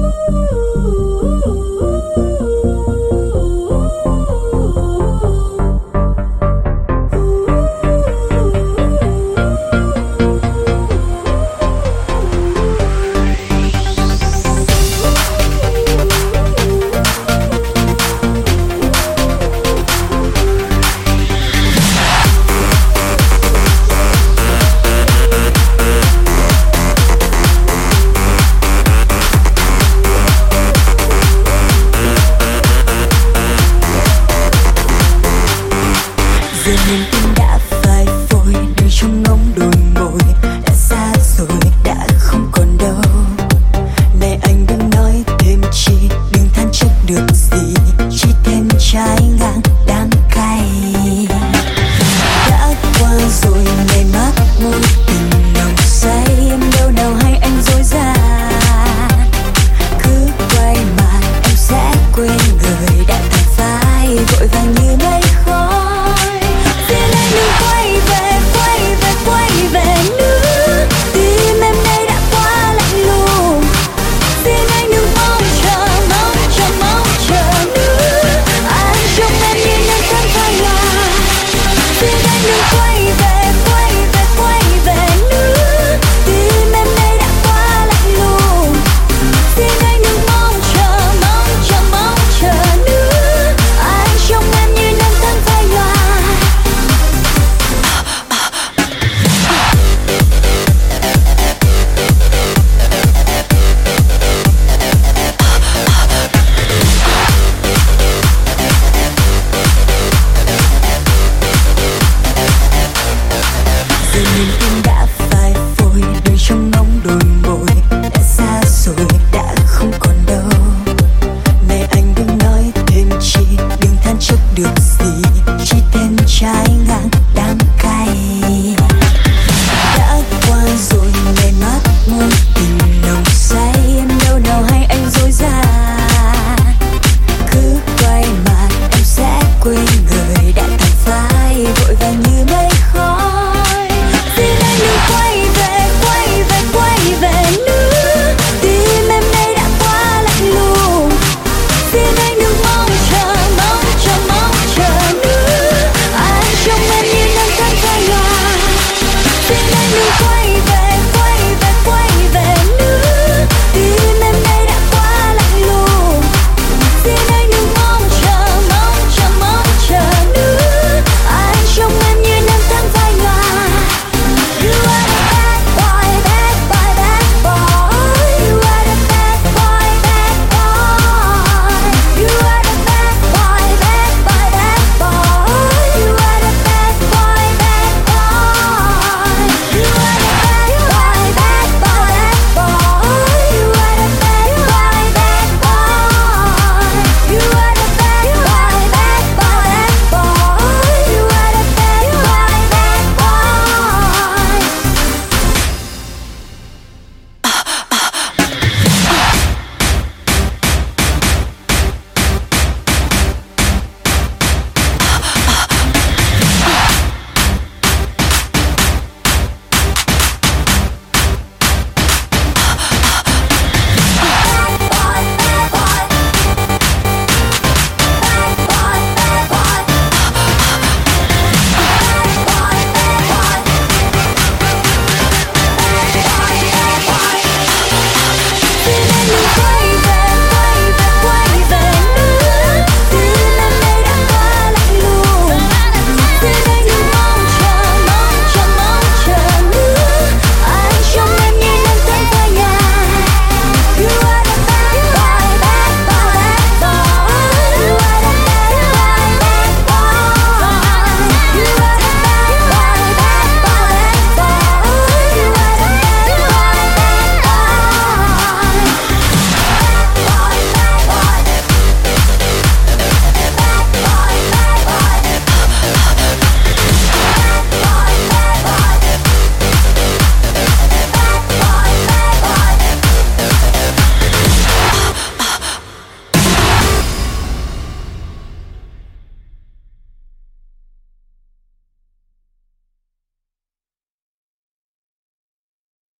Ooh. Singing